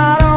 not